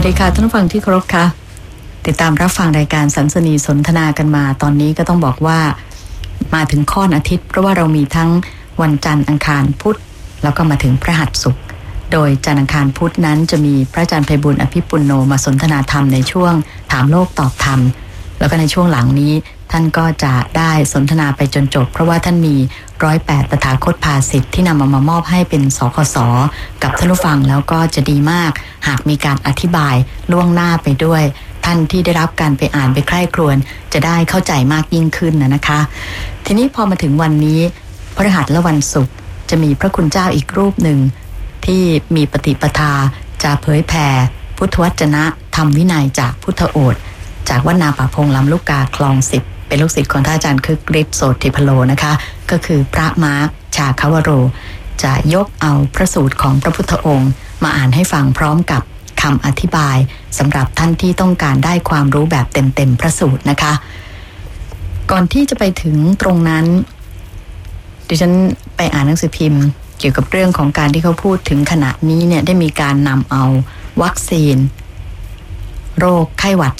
วัสดีค่ะท่านผู้ฟังที่เคารพค่ะ ติดตามรับฟังรายการสันสนีสนทนากันมา ตอนนี้ก็ต้องบอกว่ามาถึงข้อนอาทิตย์ เพราะว่าเรามีทั้งวันจันทร์อังคารพุธแล้วก็มาถึงพระหัสศุกร์โดยจันทร์อังคารพุธนั้นจะมีพระอาจารย์ไพบุญอภิปุลโนมาสนทนาธรรมในช่วงถามโลกตอบธรรม แล้วก็ในช่วงหลังนี้ ท่านก็จะได้สนทนาไปจนจบ เพราะว่าท่านมีร้อยแปดตถาคตภาสิทธิ์ที่นำมามามอบให้เป็นสคสกับท่านผู้ฟังแล้วก็จะดีมาก หากมีการอธิบายล่วงหน้าไปด้วย ท่านที่ได้รับการไปอ่านไปใคร่ครวญจะได้เข้าใจมากยิ่งขึ้นนะนะคะ ทีนี้พอมาถึงวันนี้พฤหัสและวันศุกร์จะมีพระคุณเจ้าอีกรูปหนึ่ง ที่มีปฏิปทาจะเผยแผ่พุทธวจนะธรรมวินัยจากพุทธโอษจากวัดนาป่าพงลำลูกกาคลองสิบ เป็นลูกศิษย์ของท่านอาจารย์คึกฤทธิ์โสติพโลนะคะ ก็คือพระมาร์คชาคาวโร จะยกเอาพระสูตรของพระพุทธองค์ มาอ่านให้ฟังพร้อมกับคำอธิบายสำหรับท่านที่ต้องการได้ความรู้แบบเต็มๆพระสูตรนะคะ ก่อนที่จะไปถึงตรงนั้น ดิฉันไปอ่านหนังสือพิมพ์ เกี่ยวกับเรื่องของการที่เขาพูดถึงขณะนี้เนี่ยได้มีการนำเอาวัคซีน โรคไข้หวัด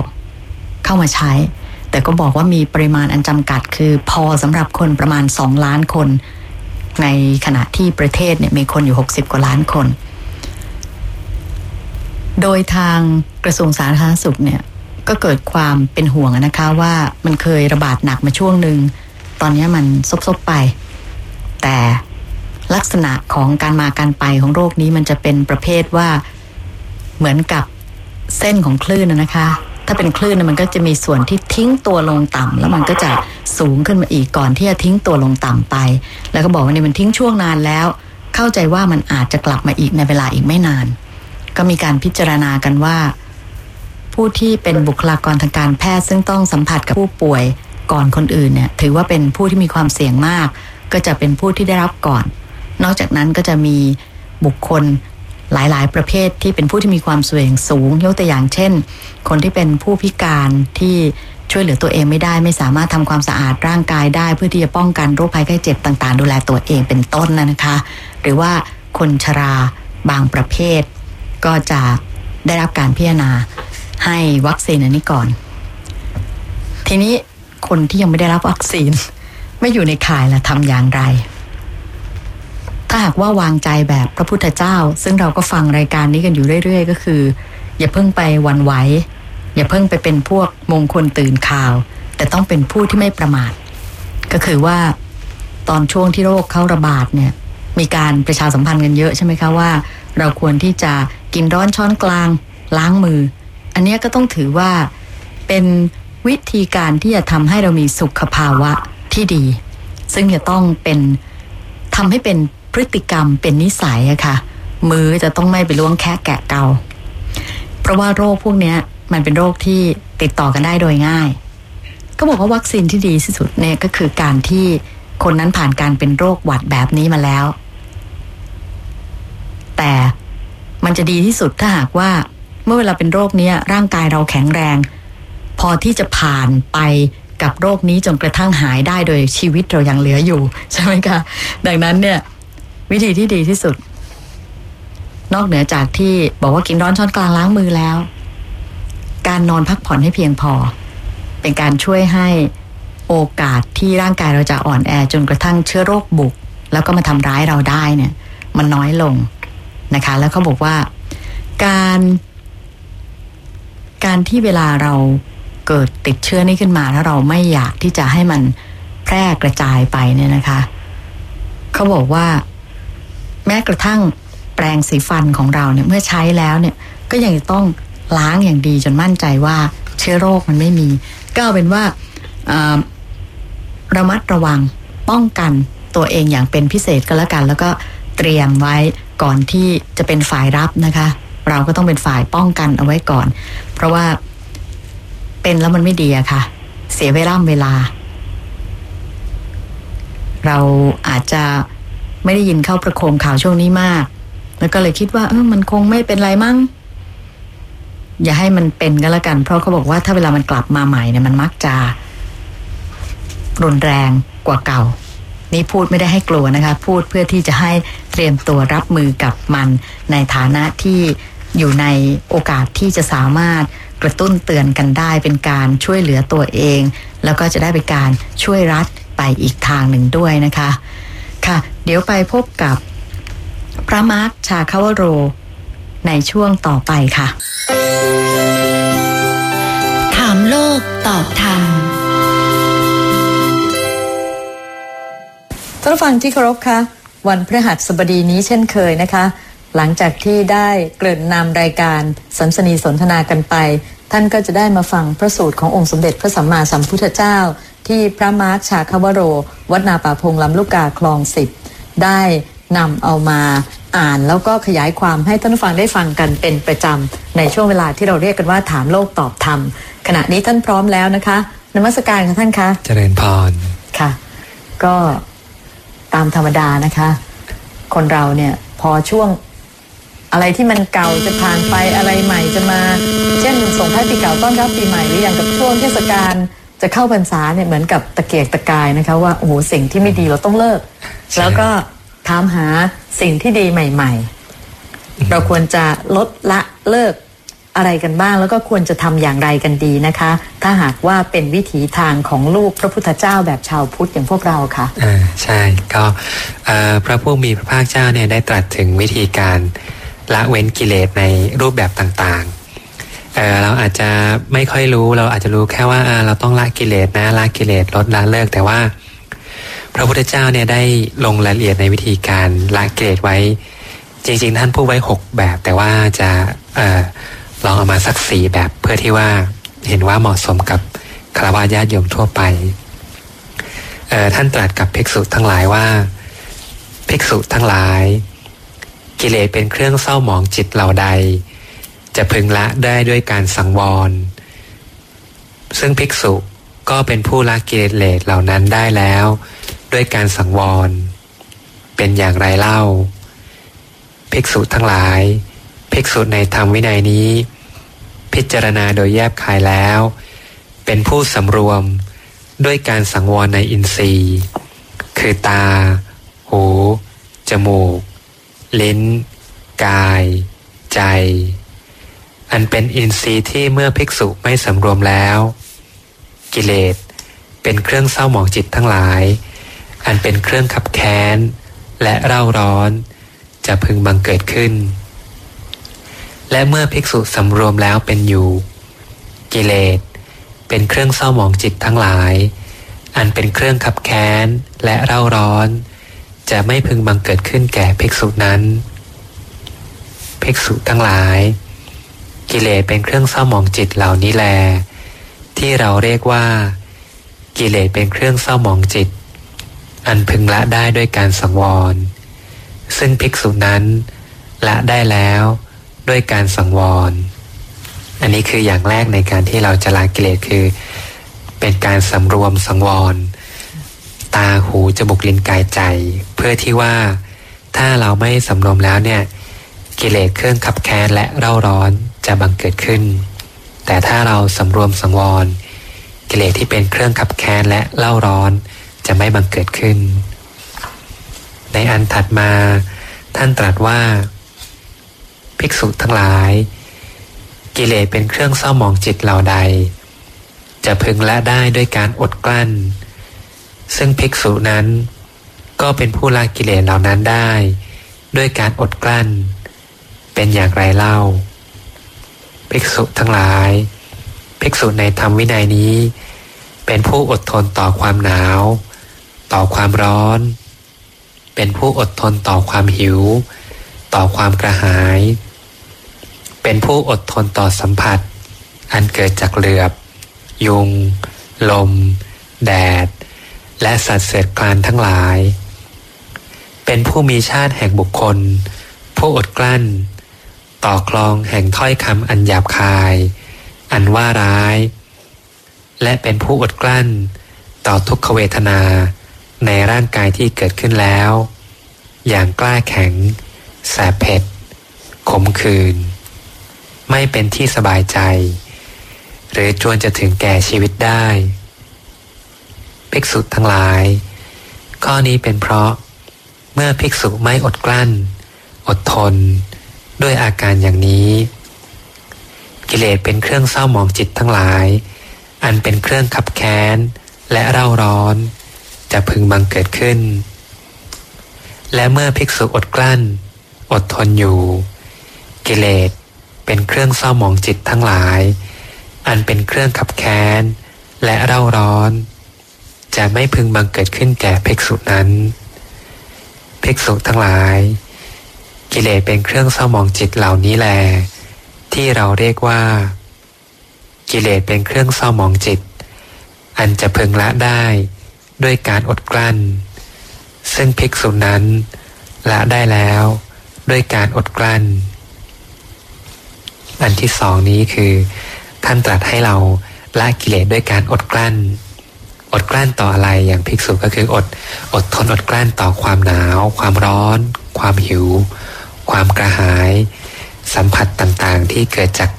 2009 เข้ามาใช้ แต่ก็บอกว่ามีปริมาณอันจำกัด คือพอสำหรับคนประมาณ 2 ล้านคน ในขณะที่ประเทศเนี่ยมีคนอยู่ 60 กว่าล้านคน โดยทางกระทรวงสาธารณสุขเนี่ยก็เกิดความเป็นห่วงนะคะว่ามันเคยระบาดหนักมาช่วงหนึ่ง ตอนนี้มันซบๆไป แต่ลักษณะของการมาการไปของโรคนี้มันจะเป็นประเภทว่าเหมือนกับเส้นของคลื่นนะคะ ถ้าเป็นคลื่นมันก็จะมีส่วนที่ทิ้งตัวลงต่ำแล้วมันก็จะสูงขึ้นมาอีกก่อนที่จะทิ้งตัวลงต่ำไป แล้วก็บอกว่าเนี่ยมันทิ้งช่วงนานแล้ว เข้าใจว่ามันอาจจะกลับมาอีกในเวลาอีกไม่นาน ก็มีการพิจารณากันว่า ผู้ที่เป็นบุคลากรทางการแพทย์ซึ่งต้องสัมผัสกับผู้ป่วยก่อนคนอื่นเนี่ยถือว่าเป็นผู้ที่มีความเสี่ยงมาก ก็จะเป็นผู้ที่ได้รับก่อน นอกจากนั้นก็จะมีบุคคล หลายๆ ประเภทที่เป็นผู้ที่มีความเสี่ยงสูง ยกตัวอย่างเช่น คนที่เป็นผู้พิการที่ช่วยเหลือตัวเองไม่ได้ ไม่สามารถทำความสะอาดร่างกายได้ เพื่อที่จะป้องกันโรคภัยไข้เจ็บต่าง ๆ ดูแลตัวเองเป็นต้นนะคะ หรือว่าคนชราบางประเภท ก็จะได้รับการพิจารณาให้วัคซีนอันนี้ก่อน ทีนี้คนที่ยังไม่ได้รับวัคซีน ไม่อยู่ในข่ายละทำอย่างไร หากว่าวางใจแบบพระพุทธเจ้า ซึ่งเราก็ฟังรายการนี้กันอยู่เรื่อย ๆ ก็คือ อย่าเพิ่งไปวันไหว อย่าเพิ่งไปเป็นพวกมงคลตื่นข่าว แต่ต้องเป็นผู้ที่ไม่ประมาท ก็คือว่าตอนช่วงที่โรคเข้าระบาดเนี่ย มีการประชาสัมพันธ์กันเยอะใช่ไหมคะว่า เราควรที่จะกินร้อนช้อนกลาง ล้างมือ อันนี้ก็ต้องถือว่าเป็นวิธีการที่จะทำให้เรามีสุขภาวะที่ดี ซึ่งจะต้องเป็นทำให้เป็น พฤติกรรมเป็นนิสัยอะค่ะ มือจะต้องไม่ไปล้วงแค่แกะเกา เพราะว่าโรคพวกนี้มันเป็นโรคที่ติดต่อกันได้โดยง่าย ก็บอกว่าวัคซีนที่ดีที่สุดเนี่ยก็คือการที่คนนั้นผ่านการเป็นโรคหวัดแบบนี้มาแล้ว แต่มันจะดีที่สุดถ้าหากว่าเมื่อเวลาเป็นโรคนี้ร่างกายเราแข็งแรง พอที่จะผ่านไปกับโรคนี้จนกระทั่งหายได้โดยชีวิตเรายังเหลืออยู่ ใช่ไหมคะ ดังนั้นเนี่ย วิธีที่ดีที่สุด นอกเหนือจากที่บอกว่ากินร้อนช้อนกลางล้างมือแล้ว การนอนพักผ่อนให้เพียงพอ เป็นการช่วยให้โอกาสที่ร่างกายเราจะอ่อนแอจนกระทั่งเชื้อโรคบุก แล้วก็มาทำร้ายเราได้เนี่ย มันน้อยลงนะคะ แล้วเขาบอกว่าการการที่เวลาเราเกิดติดเชื้อนี้ขึ้นมาแล้วเราไม่อยากที่จะให้มันแพร่กระจายไปเนี่ยนะคะ เขาบอกว่า กระทั่งแปรงสีฟันของเราเนี่ยเมื่อใช้แล้วเนี่ยก็ยังต้องล้างอย่างดีจนมั่นใจว่าเชื้อโรคมันไม่มี ก็เป็นว่าระมัดระวังป้องกันตัวเองอย่างเป็นพิเศษก็แล้วกัน แล้วก็เตรียมไว้ก่อนที่จะเป็นฝ่ายรับนะคะ เราก็ต้องเป็นฝ่ายป้องกันเอาไว้ก่อน เพราะว่าเป็นแล้วมันไม่ดีอะค่ะ เสียเวลาเวลา เราอาจจะ ไม่ได้ยินเข้าประโคมข่าวช่วงนี้มาก แล้วก็เลยคิดว่า เออมันคงไม่เป็นไรมั้งอย่าให้มันเป็นก็แล้วกัน เพราะเขาบอกว่าถ้าเวลามันกลับมาใหม่เนี่ยมันมักจะ รุนแรงกว่าเก่า นี่พูดไม่ได้ให้กลัวนะคะ พูดเพื่อที่จะให้เตรียมตัวรับมือกับมัน ในฐานะที่อยู่ในโอกาสที่จะสามารถกระตุ้นเตือนกันได้เป็นการช่วยเหลือตัวเอง แล้วก็จะได้เป็นการช่วยรัฐไปอีกทางหนึ่งด้วยนะคะ ค่ะ เดี๋ยวไปพบกับ พระมาร์คชาคาวโร ในช่วงต่อไปค่ะ ถามโลกตอบธรรมท่านผู้ฟังที่เคารพคะวันพฤหัสบดีนี้เช่นเคยนะคะ หลังจากที่ได้เกริ่นนำรายการสันสนีสนทนากันไป ท่านก็จะได้มาฟังพระสูตรขององค์สมเด็จพระสัมมาสัมพุทธเจ้า ที่พระมาร์คชาคาวโร วัดนาป่าพงลำลูกกาคลองสิบได้นำเอามาอ่านแล้วก็ขยายความให้ท่านผู้ฟังได้ฟังกันเป็นประจำ ในช่วงเวลาที่เราเรียกกันว่าถามโลกตอบธรรม ขณะนี้ท่านพร้อมแล้วนะคะนมัสการค่ะท่านคะเจริญพรค่ะ ก็ตามธรรมดานะคะ คนเราเนี่ยพอช่วงอะไรที่มันเก่าจะผ่านไปอะไรใหม่จะมา เช่นส่งท้ายปีเก่าต้อนรับปีใหม่หรืออย่างกับช่วงเทศกาล จะเข้าพรรษาเนี่ยเหมือนกับตะเกียกตะกายนะคะว่าโอ้โหสิ่งที่ไม่ดีเราต้องเลิกใช่แล้วก็ถามหาสิ่งที่ดีใหม่ ๆ เราควรจะลดละเลิกอะไรกันบ้าง แล้วก็ควรจะทำอย่างไรกันดีนะคะ ถ้าหากว่าเป็นวิถีทางของลูกพระพุทธเจ้าแบบชาวพุทธอย่างพวกเราค่ะอ่าใช่ก็เอ่อพระผู้มีพระภาคเจ้าเนี่ยได้ตรัสถึงวิธีการละเว้นกิเลสในรูปแบบต่างๆ เออเราอาจจะไม่ค่อยรู้เราอาจจะรู้แค่ว่าเราต้องละกิเลสนะละกิเลสลดละเลิก แต่ว่า พระพุทธเจ้าเนี่ยได้ลงรายละเอียดในวิธีการละกิเลสไว้ จริง ๆ ท่านพูดไว้หกแบบ แต่ว่าจะออลองเอามาสักสี่แบบเพื่อที่ว่าเห็นว่าเหมาะสมกับคารวะญาติโยมทั่วไปท่านตรัสกับภิกษุทั้งหลายว่า ภิกษุทั้งหลาย กิเลสเป็นเครื่องเศร้าหมองจิตเหล่าใด จะพึงละได้ด้วยการสังวร ซึ่งภิกษุก็เป็นผู้ละกิเลสเหล่านั้นได้แล้ว ด้วยการสังวร เป็นอย่างไรเล่า ภิกษุทั้งหลาย ภิกษุในธรรมวินัยนี้ พิจารณาโดยแยบคายแล้ว เป็นผู้สำรวมด้วยการสังวรในอินทรีย์ คือตา หู จมูก ลิ้น กาย ใจ อันเป็นอินทรีย์ที่เมื่อภิกษุไม่สำรวมแล้ว กิเลสเป็นเครื่องเศร้าหมองจิตทั้งหลาย อันเป็นเครื่องขับแค้น และเร่าร้อน จะพึงบังเกิดขึ้น และเมื่อภิกษุสำรวมแล้วเป็นอยู่ กิเลสเป็นเครื่องเศร้าหมองจิตทั้งหลาย อันเป็นเครื่องขับแค้น และเร่าร้อน จะไม่พึงบังเกิดขึ้นแก่ภิกษุนั้น ภิกษุทั้งหลาย กิเลสเป็นเครื่องเศร้าหมองจิตเหล่านี้แล ที่เราเรียกว่า กิเลสเป็นเครื่องเศร้าหมองจิต อันพึงละได้ด้วยการสังวร ซึ่งภิกษุนั้นละได้แล้วด้วยการสังวร อันนี้คืออย่างแรกในการที่เราจะละกิเลสคือ เป็นการสำรวมสังวร ตาหูจมูกลิ้นกายใจ เพื่อที่ว่าถ้าเราไม่สำรวมแล้วเนี่ย กิเลสเครื่องขับแค้นและเร่าร้อน จะบังเกิดขึ้น แต่ถ้าเราสำรวมสังวร กิเลสที่เป็นเครื่องขับแค้นและเล่าร้อนจะไม่บังเกิดขึ้น ในอันถัดมาท่านตรัสว่า ภิกษุทั้งหลาย กิเลสเป็นเครื่องเศร้าหมองจิตเหล่าใด จะพึงละได้ด้วยการอดกลั้น ซึ่งภิกษุนั้น ก็เป็นผู้ละกิเลสเหล่านั้นได้ ด้วยการอดกลั้น เป็นอย่างไรเล่า ภิกษุทั้งหลาย ภิกษุในธรรมวินัยนี้ เป็นผู้อดทนต่อความหนาว ต่อความร้อน เป็นผู้อดทนต่อความหิว ต่อความกระหาย เป็นผู้อดทนต่อสัมผัส อันเกิดจากเหลือบ ยุง ลม แดด และสัตว์เศษคลานทั้งหลาย เป็นผู้มีชาติแห่งบุคคล ผู้อดกลั้น ต่อคลองแห่งถ้อยคำอันหยาบคาย อันว่าร้าย และเป็นผู้อดกลั้น ต่อทุกขเวทนาในร่างกายที่เกิดขึ้นแล้ว อย่างกล้าแข็ง แสบเผ็ด ขมขื่นไม่เป็นที่สบายใจ หรือจวนจะถึงแก่ชีวิตได้ภิกษุทั้งหลาย ข้อนี้เป็นเพราะเมื่อภิกษุไม่อดกลั้น อดทน ด้วยอาการอย่างนี้ กิเลสเป็นเครื่องเศร้าหมองจิตทั้งหลาย อันเป็นเครื่องขับแค้น และเร่าร้อน จะพึงบังเกิดขึ้น และเมื่อภิกษุอดกลั้น อดทนอยู่ กิเลสเป็นเครื่องเศร้าหมองจิตทั้งหลาย อันเป็นเครื่องขับแค้น และเร่าร้อน จะไม่พึงบังเกิดขึ้นแก่ภิกษุนั้นภิกษุทั้งหลาย กิเลสเป็นเครื่องเศร้าหมองจิตเหล่านี้แล ที่เราเรียกว่า กิเลสเป็นเครื่องเศร้าหมองจิต อันจะพึงละได้ด้วยการอดกลั้น ซึ่งภิกษุนั้นละได้แล้วด้วยการอดกลั้น อันที่สองนี้คือท่านตรัสให้เราละกิเลสด้วยการอดกลั้น อดกลั้นต่ออะไรอย่างภิกษุก็คืออด อดทนอดกลั้นต่อความหนาว ความร้อน ความหิว ความกระหาย สัมผัสต่างๆ ที่เกิดจาก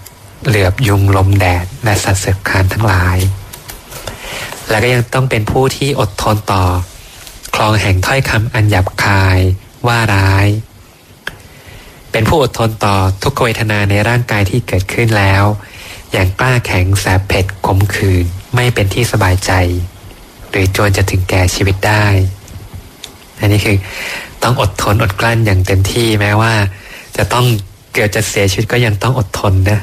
เหลือบยุงลมแดดและสัตว์เสืบคานทั้งหลาย แล้วก็ยังต้องเป็นผู้ที่อดทนต่อ คลองแห่งถ้อยคำอันหยาบคายว่าร้าย เป็นผู้อดทนต่อทุกขเวทนาในร่างกายที่เกิดขึ้นแล้ว อย่างกล้าแข็งแสบเผ็ดขมขื่นไม่เป็นที่สบายใจ หรือจนจะถึงแก่ชีวิตได้ อันนี้คือต้องอดทนอดกลั้นอย่างเต็มที่แม้ว่า จะต้องเกิดจะเสียชีวิตก็ยังต้องอดทนนะ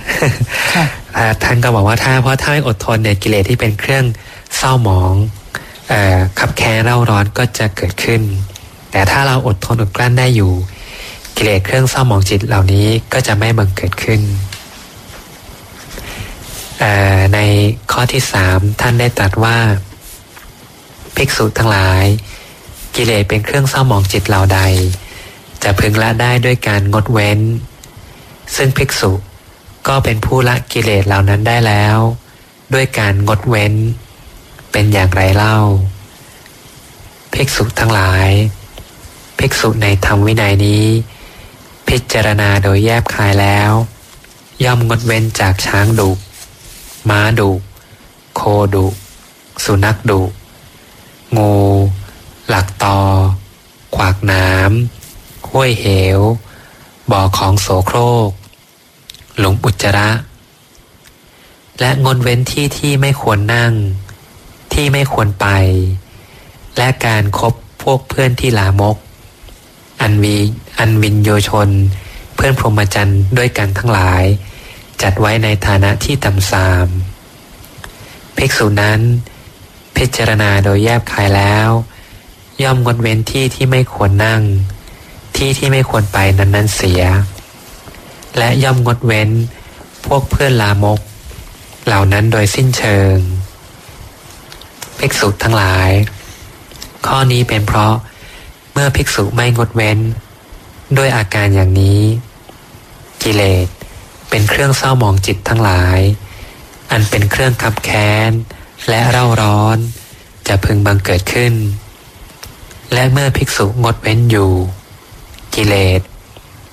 ค่ะอ่าท่านก็บอกว่าถ้าเพราะถ้าไม่อดทนเนี่ยกิเลสที่เป็นเครื่องเศร้าหมองเอ่อขับแค้นเร่าร้อนก็จะเกิดขึ้น แต่ถ้าเราอดทนอดกลั้นได้อยู่ กิเลสเครื่องเศร้าหมองจิตเหล่านี้ก็จะไม่บังเกิดขึ้นเอ่อในข้อที่สามท่านได้ตรัสว่า ภิกษุทั้งหลาย กิเลสเป็นเครื่องเศร้าหมองจิตเหล่าใด จะพึงละได้ด้วยการงดเว้น ซึ่งภิกษุก็เป็นผู้ละกิเลสเหล่านั้นได้แล้ว ด้วยการงดเว้น เป็นอย่างไรเล่า ภิกษุทั้งหลาย ภิกษุในธรรมวินัยนี้ พิจารณาโดยแยบคายแล้ว ย่อมงดเว้นจากช้างดุม้าดุโคดุสุนัขดุงู หลักตอ ขวากน้ำห้วยเหว บ่อของโสโครก หลุมอุจจาระ และงดเว้นที่ที่ไม่ควรนั่ง ที่ไม่ควรไป และการครบพวกเพื่อนที่ลามก อันวีอันวินโยชน เพื่อนพรหมจรรย์ด้วยกันทั้งหลาย จัดไว้ในฐานะที่ต่ำสามภิกษุนั้นพิจารณาโดยแยบคายแล้ว ย่อมงดเว้นที่ที่ไม่ควรนั่ง ที่ที่ไม่ควรไปนั้นๆเสีย และย่อมงดเว้นพวกเพื่อนลามก เหล่านั้นโดยสิ้นเชิงภิกษุทั้งหลาย ข้อนี้เป็นเพราะเมื่อภิกษุไม่งดเว้น ด้วยอาการอย่างนี้ กิเลสเป็นเครื่องเศร้าหมองจิตทั้งหลาย อันเป็นเครื่องขับแค้น และเร่าร้อน จะพึงบังเกิดขึ้น และเมื่อภิกษุงดเว้นอยู่ กิเลส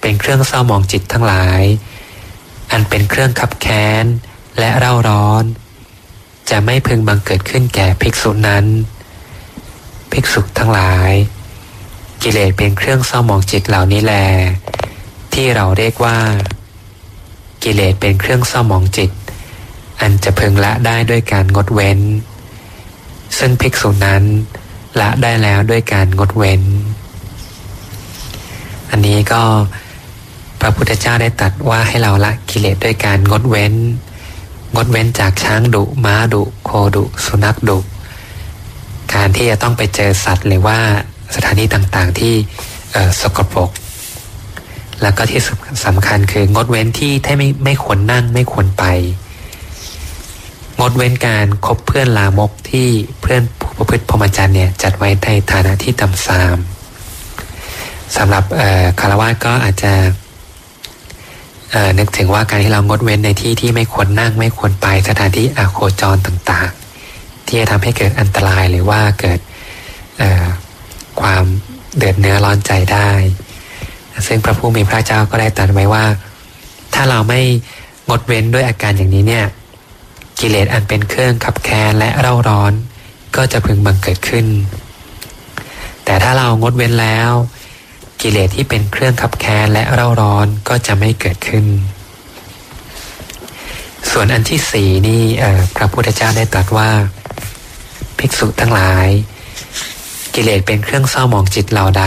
เป็นเครื่องเศร้าหมองจิตทั้งหลาย อันเป็นเครื่องขับแค้น และเร่าร้อน จะไม่พึงบังเกิดขึ้นแก่ภิกษุนั้น ภิกษุทั้งหลาย กิเลสเป็นเครื่องเศร้าหมองจิตเหล่านี้แล ที่เราเรียกว่า กิเลสเป็นเครื่องเศร้าหมองจิต อันจะพึงละได้ด้วยการงดเว้น ซึ่งภิกษุนั้น ละได้แล้วด้วยการงดเว้น อันนี้ก็พระพุทธเจ้าได้ตรัสว่าให้เราละกิเลสด้วยการงดเว้น งดเว้นจากช้างดุม้าดุ โคดุ สุนัขดุ การที่จะต้องไปเจอสัตว์หรือว่าสถานที่ต่างๆที่สกปรกแล้วก็ที่สำสำคัญคืองดเว้นที่ที่ไม่ไม่ควรนั่งไม่ควรไป งดเว้นการคบเพื่อนลามกที่เพื่อนผู้ประพฤติพรหมจรรย์เนี่ยจัดไว้ในฐานะที่ต่ำทรามสำหรับคารวะก็อาจจะนึกถึงว่าการที่เรางดเว้นในที่ที่ไม่ควรนั่งไม่ควรไปสถานที่อโคจรต่างๆ ที่จะทำให้เกิดอันตรายหรือว่าเกิดความเดือดเนื้อร้อนใจได้ ซึ่งพระผู้มีพระเจ้าก็ได้ตรัสไว้ว่า ถ้าเราไม่งดเว้นด้วยอาการอย่างนี้เนี่ย กิเลสอันเป็นเครื่องขับแค้นและเร่าร้อน ก็จะพึงบังเกิดขึ้น แต่ถ้าเรางดเว้นแล้ว กิเลสที่เป็นเครื่องขับแค้นและเร่าร้อนก็จะไม่เกิดขึ้น ส่วนอันที่สี่นี่พระพุทธเจ้าได้ตรัสว่า ภิกษุทั้งหลาย กิเลสเป็นเครื่องเศร้าหมองจิตเราใด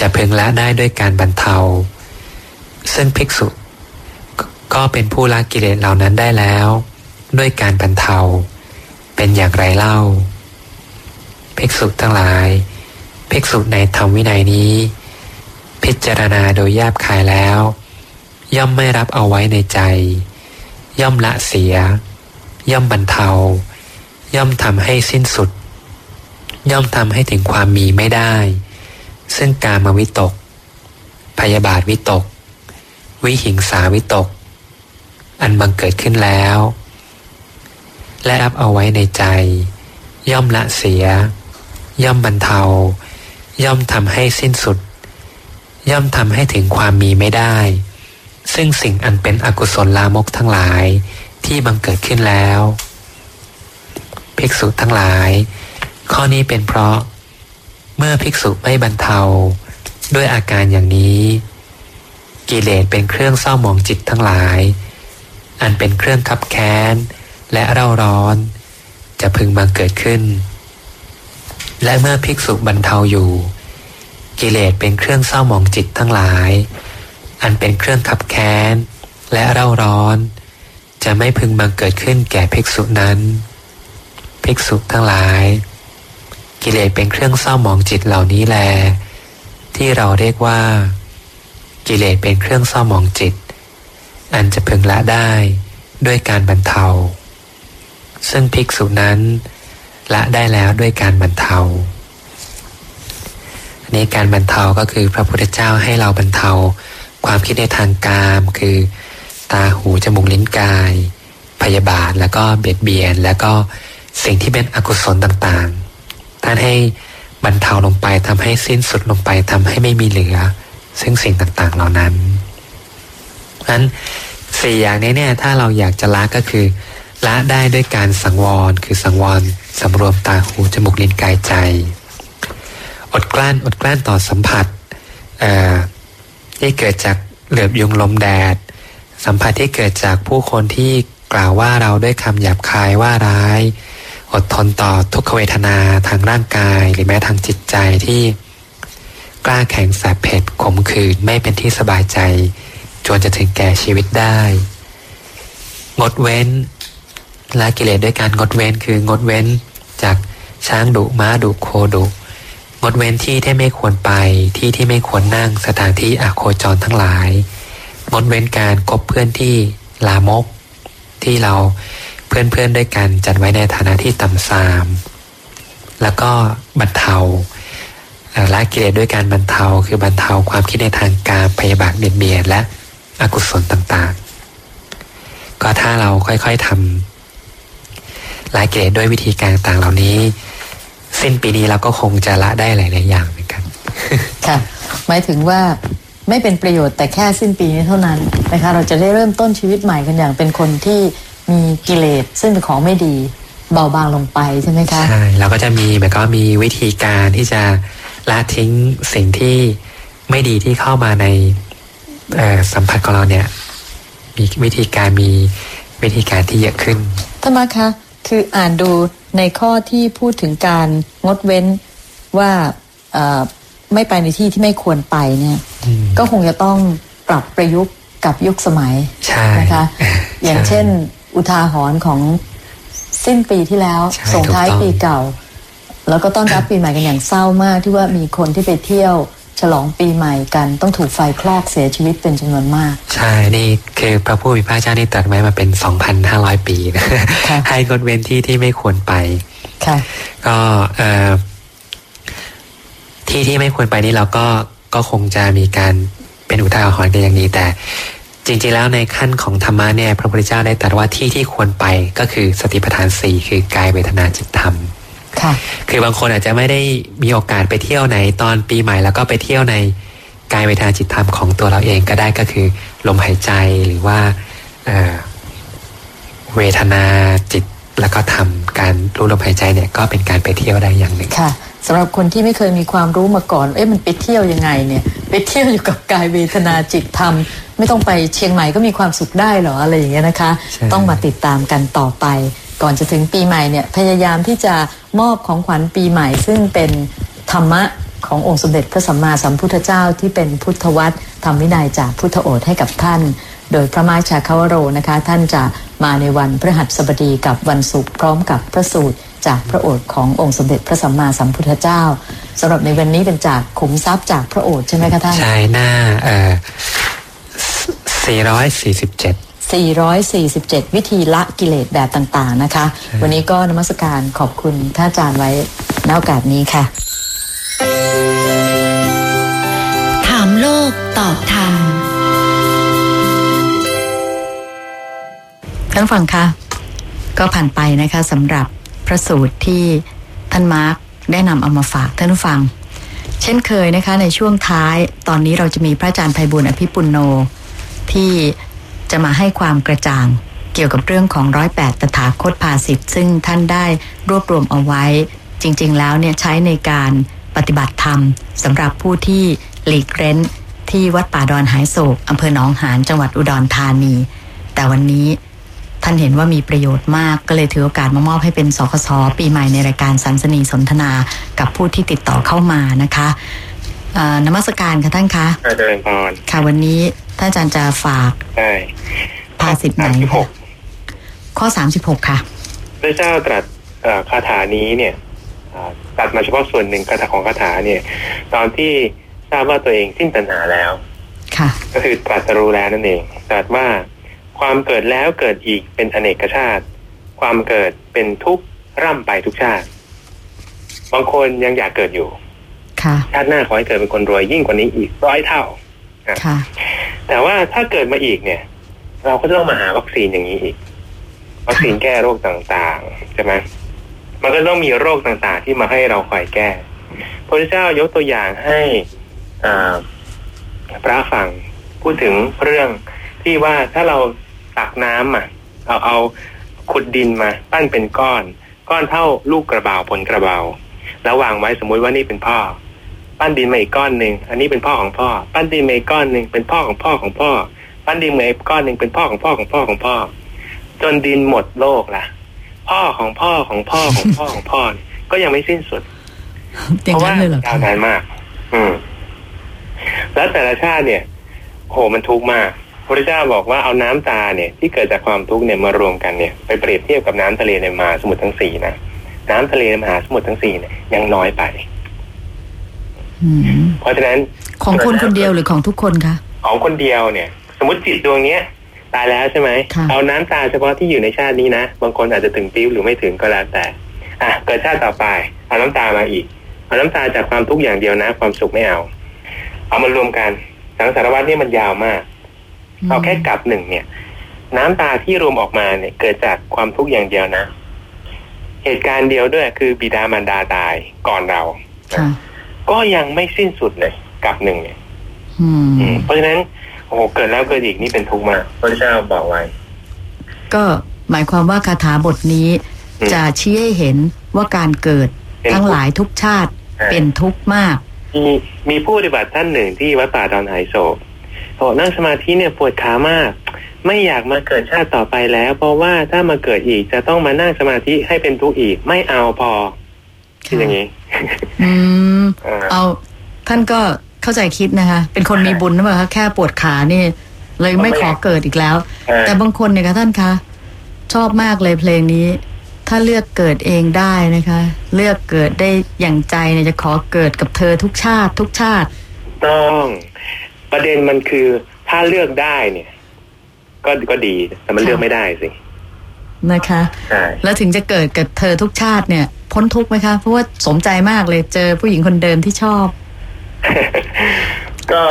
จะเพึงละได้ด้วยการบรรเทา ซึ่งภิกษุก็เป็นผู้ละกิเลสเหล่านั้นได้แล้ว ด้วยการบรรเทา เป็นอย่างไรเล่า ภิกษุทั้งหลาย ภิกษุในธรรมวินัยนี้ พิจารณาโดยแยบคายแล้ว ย่อมไม่รับเอาไว้ในใจ ย่อมละเสีย ย่อมบรรเทา ย่อมทำให้สิ้นสุด ย่อมทำให้ถึงความมีไม่ได้ ซึ่งการมวิตก พยาบาทวิตก วิหิงสาวิตก อันบังเกิดขึ้นแล้ว และรับเอาไว้ในใจ ย่อมละเสีย ย่อมบรรเทา ย่อมทำให้สิ้นสุด ย่อมทำให้ถึงความมีไม่ได้ ซึ่งสิ่งอันเป็นอกุศลลามกทั้งหลายที่บังเกิดขึ้นแล้ว ภิกษุทั้งหลาย ข้อนี้เป็นเพราะ เมื่อภิกษุไม่บรรเทา ด้วยอาการอย่างนี้ กิเลสเป็นเครื่องเศร้าหมองจิตทั้งหลาย อันเป็นเครื่องคับแค้น และเร่าร้อน จะพึงบังเกิดขึ้น และเมื่อภิกษุบรรเทาอยู่ กิเลสเป็นเครื่องเศร้าหมองจิตทั้งหลาย อันเป็นเครื่องขับแค้น และเร่าร้อน จะไม่พึงบังเกิดขึ้นแก่ภิกษุนั้น ภิกษุทั้งหลาย กิเลสเป็นเครื่องเศร้าหมองจิตเหล่านี้แล ที่เราเรียกว่า กิเลสเป็นเครื่องเศร้าหมองจิต อันจะพึงละได้ด้วยการบรรเทา ซึ่งภิกษุนั้นละได้แล้วด้วยการบรรเทาอันนี้การบรรเทาก็คือพระพุทธเจ้าให้เราบรรเทาความคิดในทางกาม คือตาหูจมูกลิ้นกาย พยาบาทแล้วก็เบียดเบียน แล้วก็สิ่งที่เป็นอกุศลต่างๆ ท่านให้บรรเทาลงไปทำให้สิ้นสุดลงไปทำให้ไม่มีเหลือ ซึ่งสิ่งต่างๆเหล่านั้นนั้นสี่อย่างนี้เนี่ยถ้าเราอยากจะละก็คือ ละได้ด้วยการสังวร คือสังวรสำรวมตาหูจมูกลิ้นกายใจ อดกลั้นอดกลั้นต่อสัมผัสที่เกิดจากเหลือบยุงลมแดด สัมผัสที่เกิดจากผู้คนที่กล่าวว่าเราด้วยคำหยาบคายว่าร้าย อดทนต่อทุกขเวทนาทางร่างกาย หรือแม้ทางจิตใจที่กล้าแข็งแสบเผ็ดขมขื่นไม่เป็นที่สบายใจ จนจะถึงแก่ชีวิตได้ งดเว้น ละกิเลสด้วยการงดเว้นคืองดเว้นจากช้างดุม้าดุโคดุงดเว้นที่ที่ไม่ควรไปที่ที่ไม่ควรนั่งสถานที่อโคจรทั้งหลาย งดเว้นการคบเพื่อนที่ลามก ที่เราเพื่อนเพื่อนด้วยกันจัดไว้ในฐานะที่ต่ำทราม แล้วก็บรรเทาละกิเลสด้วยการบรรเทาคือบรรเทาความคิดในทางการพยาบาทเบียดเบียนและอกุศลต่างๆ ก็ถ้าเราค่อยๆทำ ละกิเลสด้วยวิธีการต่างเหล่านี้ สิ้นปีนี้เราก็คงจะละได้หลายๆอย่างเหมือนกันค่ะหมายถึงว่าไม่เป็นประโยชน์แต่แค่สิ้นปีนี้เท่านั้นนะคะเราจะได้เริ่มต้นชีวิตใหม่กันอย่างเป็นคนที่มีกิเลสซึ่งเป็นของไม่ดีเบาบางลงไปใช่ไหมคะใช่เราก็จะมีแบบก็มีวิธีการที่จะละทิ้งสิ่งที่ไม่ดีที่เข้ามาในสัมผัสของเราเนี่ยมีวิธีการมีวิธีการที่เยอะขึ้นธรรมคะ คืออ่านดูในข้อที่พูดถึงการงดเว้นว่าไม่ไปในที่ที่ไม่ควรไปเนี่ยก็คงจะต้องปรับประยุกต์กับยุคสมัยนะคะอย่างเช่นอุทาหรณ์ของสิ้นปีที่แล้วส่งท้ายปีเก่า แล้วก็ต้อนรับปีใหม่กันอย่างเศร้ามากที่ว่ามีคนที่ไปเที่ยว ฉลองปีใหม่กันต้องถูกไฟคลอกเสียชีวิตเป็นจำนวนมาก ใช่ นี่คือพระผู้มีพระเจ้านี่ตรัสไว้มาเป็นสองพันห้าร้อยปีนะให้งดเว้นที่ที่ไม่ควรไปก็เอ่อที่ที่ไม่ควรไปนี่เราก็ก็คงจะมีการเป็นอุทาหรณ์กันอย่างนี้แต่จริงๆแล้วในขั้นของธรรมะเนี่ยพระพุทธเจ้าได้ตรัสว่าที่ที่ควรไปก็คือสติปัฏฐานสี่คือกายเวทนาจิตธรรม คือบางคนอาจจะไม่ได้มีโอกาสไปเที่ยวไหนตอนปีใหม่แล้วก็ไปเที่ยวในกายเวทนาจิตธรรมของตัวเราเองก็ได้ก็คือ ลมหายใจหรือว่าเเวทนาจิตแล้วก็ทำการรู้ลมหายใจเนี่ยก็เป็นการไปเที่ยวได้อย่างหนึ่งค่ะสำหรับคนที่ไม่เคยมีความรู้มาก่อน เอ๊ะมันไปเที่ยวยังไงเนี่ย ไปเที่ยวอยู่กับกายเวทนาจิตธรรม ไม่ต้องไปเชียงใหม่ก็มีความสุขได้เหรออะไรอย่างเงี้ยนะคะใช่ต้องมาติดตามกันต่อไป ก่อนจะถึงปีใหม่เนี่ยพยายามที่จะมอบของขวัญปีใหม่ ซึ่งเป็นธรรมะขององค์สมเด็จพระสัมมาสัมพุทธเจ้าที่เป็นพุทธวัตรธรรมวินัยจากพุทธโอษให้กับท่าน โดยพระมาชาคาวโรนะคะ ท่านจะมาในวันพฤหัสบดีกับวันศุกร์พร้อมกับพระสูตรจากพระโอษขององค์สมเด็จพระสัมมาสัมพุทธเจ้าสำหรับในวันนี้เป็นจากขุมทรัพย์จากพระโอษใช่ไหมคะท่านใช่หน้าเอ่อ447 447 วิธีละกิเลสแบบต่างๆนะคะ วันนี้ก็นมัสการขอบคุณท่านอาจารย์ไว้ณโอกาสนี้ค่ะ ถามโลกตอบธรรมท่านฟังคะก็ผ่านไปนะคะสำหรับพระสูตรที่ท่านมาร์กได้นำเอามาฝากท่านผู้ฟัง เช่นเคยนะคะในช่วงท้ายตอนนี้เราจะมีพระอาจารย์ไพบุญอภิปุณโนที่ จะมาให้ความกระจ่างเกี่ยวกับเรื่องของร้อยแปดตถาคตภาสิทธิ์ซึ่งท่านได้รวบรวมเอาไว้ จริง ๆ แล้วเนี่ยใช้ในการปฏิบัติธรรมสำหรับผู้ที่หลีกเร้น ที่วัดป่าดอนหายโศกอำเภอหนองหานจังหวัดอุดรธานี แต่วันนี้ท่านเห็นว่ามีประโยชน์มากก็เลยถือโอกาสมามอบให้เป็นสคสปีใหม่ในรายการสันสนีสนทนากับผู้ที่ติดต่อเข้ามานะคะเอ่อนมัสการค่ะท่านคะอาจารย์พรค่ะวันนี้ ท่านอาจารย์จะฝากใช่ภาสิทธิ์ไหนสามสิบหคะกข้อสามสิบหกค่ะพระเจ้าตรัสเอ่อคาถานี้เนี่ยอ่าตัดมาเฉพาะส่วนหนึ่งคาถาของคาถาเนี่ย ตอนที่ทราบว่าตัวเองสิ้นตัณหาแล้ว ค่ะ ก็คือตรัสรู้แล้วนั่นเองตรัสว่าความเกิดแล้วเกิดอีกเป็นอเนกชาติ ความเกิดเป็นทุกข์ร่ำไปทุกชาติ บางคนยังอยากเกิดอยู่ ค่ะ ชาติหน้าขอให้เกิดเป็นคนรวยยิ่งกว่านี้อีกร้อยเท่าค่ะ แต่ว่าถ้าเกิดมาอีกเนี่ย เราก็จะต้องมาหาวัคซีนอย่างนี้อีก วัคซีนแก้โรคต่างๆใช่ไหมมันก็ต้องมีโรคต่างๆ ที่มาให้เราคอยแก้พระเจ้ายกตัวอย่างให้อ่าพระฟังพูดถึงเรื่องที่ว่าถ้าเราตักน้ำอะเอาเอาขุดดินมาปั้นเป็นก้อน ก้อนเท่าลูกกระเบาผลกระเบาแล้ววางไว้สมมุติว่านี่เป็นพ่อ ปั้นดินมาอีกก้อนหนึ่งอันนี้เป็นพ่อของพ่อ ปั้นดินมาอีกก้อนหนึ่งเป็นพ่อของพ่อของพ่อ ปั้นดินมาอีกก้อนหนึ่งเป็นพ่อของพ่อของพ่อของพ่อ จนดินหมดโลกละพ่อของพ่อของพ่อของพ่อของพ่อเนี่ยก็ยังไม่สิ้นสุดอย่างเพราะนั้ว่านเลยเหรอยาคะวนานมาก อืม แล้วแต่ละชาติเนี่ยโหมันทุกข์มากพระเจ้าบอกว่าเอาน้ำตาเนี่ย ที่เกิดจากความทุกข์เนี่ยมารวมกันเนี่ยไปเปรียบเทียบกับน้ำทะเลในมหาสมุทรทั้งสี่นะน้ำทะเลในมหาสมุทรทั้งสี่เนี่ยยังน้อยไปอืม เพราะฉะนั้นของคนคนเดียวหรือของทุกคนคะของคนเดียวเนี่ย สมมติจิตดวงเนี้ยตายแล้วใช่ไหมค่ะเอาน้ำตาเฉพาะที่อยู่ในชาตินี้นะ บางคนอาจจะถึงปิ้วหรือไม่ถึงก็แล้วแต่ อะเกิดชาติต่อไป เอาน้ำตามาอีก เอาน้ำตาจากความทุกข์อย่างเดียวนะ ความสุขไม่เอา เอามารวมกันสังสารวัตรนี่มันยาวมาก เอาแค่กลับหนึ่งเนี่ย น้ำตาที่รวมออกมาเนี่ย เกิดจากความทุกข์อย่างเดียวนะ เหตุการณ์เดียวด้วยคือบิดามารดาตายก่อนเราค่ะ ก็ยังไม่สิ้นสุดเลยกลับหนึ่งเนี่ยอือืมมเพราะฉะนั้นโอ้โหเกิดแล้วเกิดอีกนี่เป็นทุกข์มากพระเจ้าบอกไว้ ก็หมายความว่าคาถาบทนี้อืมจะชี้ให้เห็นว่าการเกิดเป็นทุกข์ทั้งหลายทุกชาติใช่เป็นทุกข์มาก มีมีผู้ปฏิบัติท่านหนึ่งที่วัดป่าดอนไหโศกบอกนั่งสมาธิเนี่ยปวดขามาก ไม่อยากมาเกิดชาติต่อไปแล้ว เพราะว่าถ้ามาเกิดอีกจะต้องมานั่งสมาธิให้เป็นทุกข์อีก ไม่เอาพอ คิดอย่างนี้อืมอ่าเอาท่านก็เข้าใจคิดนะคะ เป็นคนมีบุญนะเปล่าคะแค่ปวดขานี่ เลยไม่ขอเกิดอีกแล้วเออแต่บางคนเนี่ยคะท่านคะชอบมากเลยเพลงนี้ ถ้าเลือกเกิดเองได้นะคะ เลือกเกิดได้อย่างใจเนี่ยจะขอเกิดกับเธอทุกชาติ ทุกชาติ ต้อง ประเด็นมันคือถ้าเลือกได้เนี่ย ก็ก็ดีแต่มันค่ะเลือกไม่ได้สิ นะคะใช่แล้วถึงจะเกิดกับเธอทุกชาติเนี่ย พ้นทุกข์ไหมคะ เพราะว่าสมใจมากเลยเจอผู้หญิงคนเดิมที่ชอบ ก็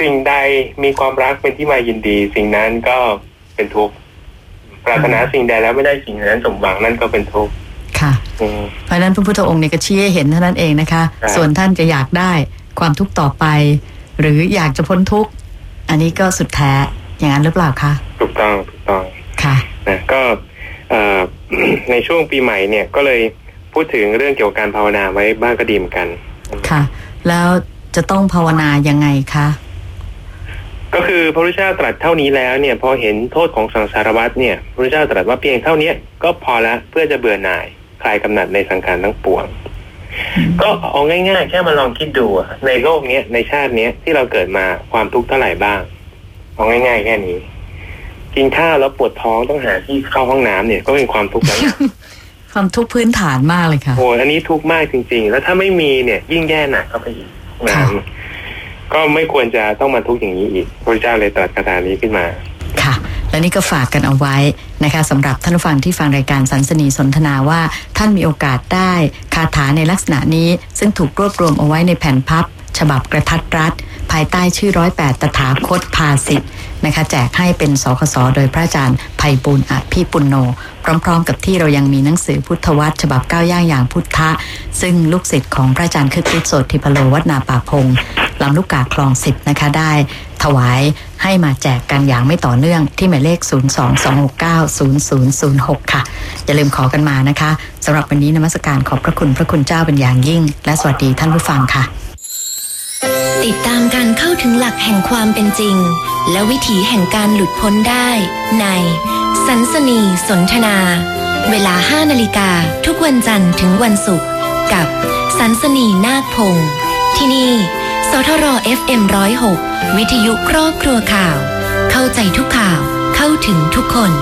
สิ่งใดมีความรักเป็นที่มายินดี สิ่งนั้นก็เป็นทุกข์ปรารถนาสิ่งใดแล้วไม่ได้สิ่งนั้นสมหวังนั่นก็เป็นทุกข์ค่ะอืมเพราะฉะนั้นพระพุทธองค์เนี่ยก็ชี้ให้เห็นเท่านั้นเองนะคะใช่ส่วนท่านจะอยากได้ความทุกข์ต่อไป หรืออยากจะพ้นทุกข์อันนี้ก็สุดแท้อย่างนั้นหรือเปล่าคะถูกต้องถูกต้อง ค่ะนะก็เอ่อในช่วงปีใหม่เนี่ยก็เลยพูดถึงเรื่องเกี่ยวกับการภาวนาไว้บ้างก็ดีเหมือนกัน ค่ะ แล้วจะต้องภาวนายังไงคะก็คือพระพุทธเจ้าตรัสเท่านี้แล้วเนี่ยพอเห็นโทษของสังสารวัฏเนี่ยพระพุทธเจ้าตรัสว่าเพียงเท่านี้ก็พอละเพื่อจะเบื่อหน่ายคลายกำหนัดในสังขารทั้งปวง ก็เอาง่ายๆ แค่มาลองคิดดูอะในโลกเนี้ยในชาติเนี้ยที่เราเกิดมาความทุกข์เท่าไหร่บ้างเอาง่ายๆ แค่นี้ กินข้าวแล้วปวดท้องต้องหาที่เข้าห้องน้ำเนี่ยก็เป็นความทุกข์แล้วนะความทุกข์พื้นฐานมากเลยค่ะโอ้ยอันนี้ทุกข์มากจริง ๆ แล้วถ้าไม่มีเนี่ย ยิ่งแย่หนักเข้าไปอีกนะค่ะก็ไม่ควรจะต้องมาทุกข์อย่างนี้อีกพระเจ้าเลยตรัสคาถานี้ขึ้นมา ค่ะ และนี่ก็ฝากกันเอาไว้นะคะสำหรับท่านผู้ฟังที่ฟังรายการสันสนีสนทนาว่า ท่านมีโอกาสได้คาถาในลักษณะนี้ ซึ่งถูกรวบรวมเอาไว้ในแผ่นพับ ฉบับกระทัดรัด ภายใต้ชื่อร้อยแปดตถาคตภาสิทธ์นะคะแจกให้เป็นสคสโดยพระอาจารย์ไพบุญอภิปุณโน พร้อม ๆ กับที่เรายังมีหนังสือพุทธวัตรฉบับก้าวย่างอย่างพุทธะ ซึ่งลูกศิษย์ของพระอาจารย์คึกฤทธิ์โสติพโลวัดนาป่าพงลำลูกกาคลองสิบนะคะได้ ถวายให้มาแจกกันอย่างไม่ต่อเนื่องที่หมายเลข 022690006 ค่ะ อย่าลืมขอกันมานะคะสำหรับวันนี้นมัสการขอบพระคุณพระคุณเจ้าเป็นอย่างยิ่ง และสวัสดีท่านผู้ฟังค่ะ ติดตามการเข้าถึงหลักแห่งความเป็นจริง และวิถีแห่งการหลุดพ้นได้ ในสันสนีสนทนา เวลา 5 นาฬิกาทุกวันจันทร์ถึงวันศุกร์กับสันสนีนาคพงศ์ที่นี่สทร FM 106 วิทยุครอบครัวข่าว เข้าใจทุกข่าวเข้าถึงทุกคน